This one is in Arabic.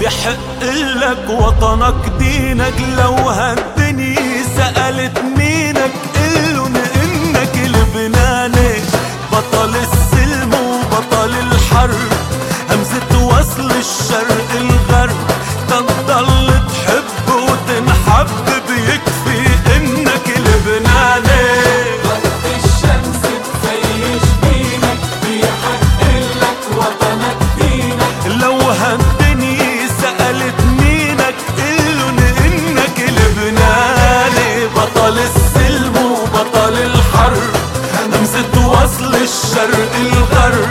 بحق لك وطنك دينك لو هد وصل الشرق الغرب